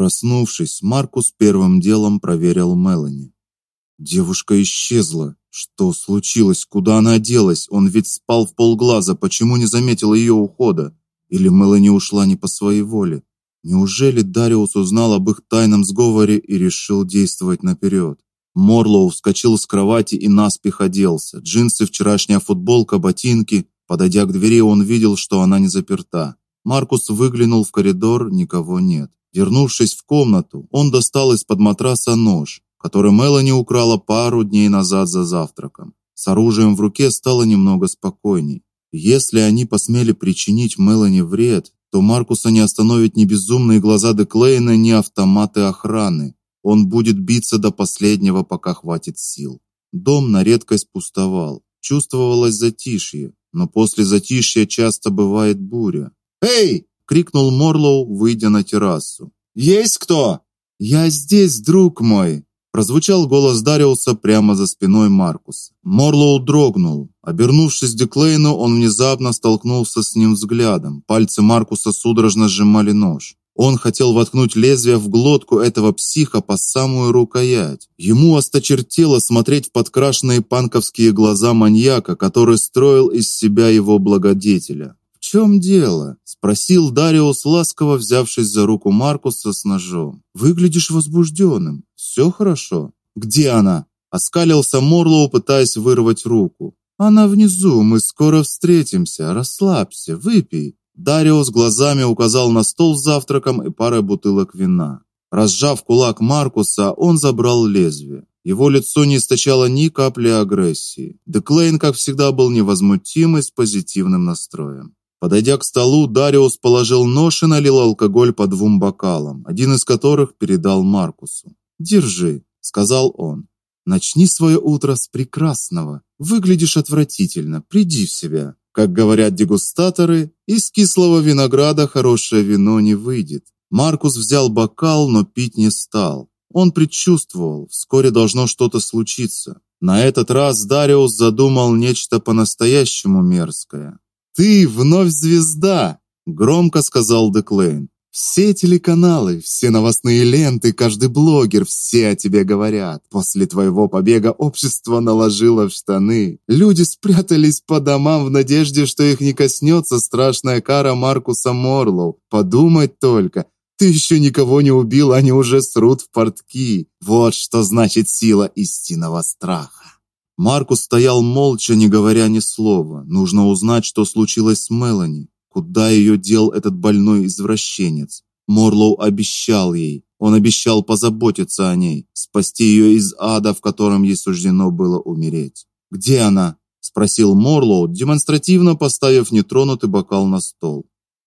Проснувшись, Маркус первым делом проверил Мелани. Девушка исчезла. Что случилось? Куда она делась? Он ведь спал в полглаза, почему не заметил ее ухода? Или Мелани ушла не по своей воле? Неужели Дариус узнал об их тайном сговоре и решил действовать наперед? Морлоу вскочил с кровати и наспех оделся. Джинсы, вчерашняя футболка, ботинки. Подойдя к двери, он видел, что она не заперта. Маркус выглянул в коридор, никого нет. Вернувшись в комнату, он достал из-под матраса нож, который Мелани украла пару дней назад за завтраком. С оружием в руке стало немного спокойней. Если они посмели причинить Мелани вред, то Маркуса не остановит ни безумные глаза Деклейна, ни автоматы охраны. Он будет биться до последнего, пока хватит сил. Дом на редкость пустовал. Чувствовалось затишье, но после затишья часто бывает буря. "Эй!" Крикнул Морлоу, выйдя на террасу. "Есть кто?" "Я здесь, друг мой", прозвучал голос Дариуса прямо за спиной Маркуса. Морлоу дрогнул. Обернувшись к Деклейну, он внезапно столкнулся с ним взглядом. Пальцы Маркуса судорожно сжимали нож. Он хотел воткнуть лезвие в глотку этого психа по самую рукоять. Ему осточертело смотреть в подкрашенные панковские глаза маньяка, который строил из себя его благодетеля. "В чем дело?" спросил Дариус, ласково взявшись за руку Маркуса с ножом. "Выглядишь возбужденным. Все хорошо? Где она?" оскалился Морлоу, пытаясь вырвать руку. "Она внизу, мы скоро встретимся. Расслабься, выпей". Дариус глазами указал на стол с завтраком и парой бутылок вина. Разжав кулак Маркуса, он забрал лезвие. Его лицо не источало ни капли агрессии. Деклейн, как всегда, был невозмутим и с позитивным настроем. Подойдя к столу, Дариус положил нож и налил алкоголь по двум бокалам, один из которых передал Маркусу. "Держи", сказал он. "Начни свое утро с прекрасного. Выглядишь отвратительно. Приди в себя". Как говорят дегустаторы, из кислого винограда хорошее вино не выйдет. Маркус взял бокал, но пить не стал. Он предчувствовал, вскоре должно что-то случиться. На этот раз Дариус задумал нечто по-настоящему мерзкое. "Ты вновь звезда", громко сказал Деклейн. Все телеканалы, все новостные ленты, каждый блогер, все о тебе говорят. После твоего побега общество наложило в штаны. Люди спрятались по домам в надежде, что их не коснется страшная кара Маркуса Морлоу. Подумать только, ты еще никого не убил, они уже срут в портки. Вот что значит сила истинного страха. Маркус стоял молча, не говоря ни слова. Нужно узнать, что случилось с Мелани. Куда ее дел этот больной извращенец? Морлоу обещал ей. Он обещал позаботиться о ней, спасти ее из ада, в котором ей суждено было умереть. Где она? спросил Морлоу, демонстративно поставив нетронутый бокал на стол.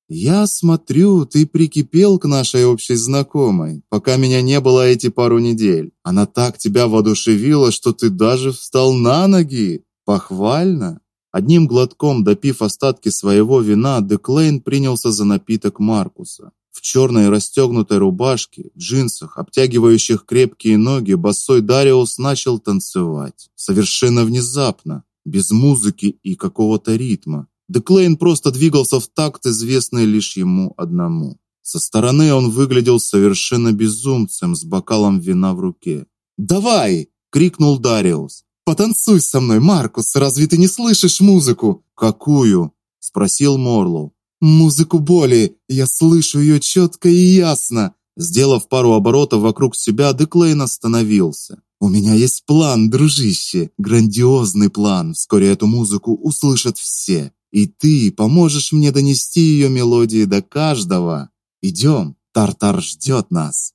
Я смотрю, ты прикипел к нашей общей знакомой, пока меня не было эти пару недель. Она так тебя воодушевила, что ты даже встал на ноги. Похвально. Одним глотком допив остатки своего вина, Деклейн принялся за напиток Маркуса. В черной расстегнутой рубашке, джинсах, обтягивающих крепкие ноги, босой Дариус начал танцевать. Совершенно внезапно, без музыки и какого-то ритма. Деклейн просто двигался в такт, известный лишь ему одному. Со стороны он выглядел совершенно безумцем с бокалом вина в руке. "Давай!" крикнул Дариус. Потанцуй со мной, Маркус, разве ты не слышишь музыку? Какую? спросил Морлоу. Музыку боли. Я слышу ее четко и ясно. Сделав пару оборотов вокруг себя, Деклейн остановился. У меня есть план, дружище, грандиозный план. Вскоре эту музыку услышат все, и ты поможешь мне донести ее мелодии до каждого. Идем, Тартар ждет нас.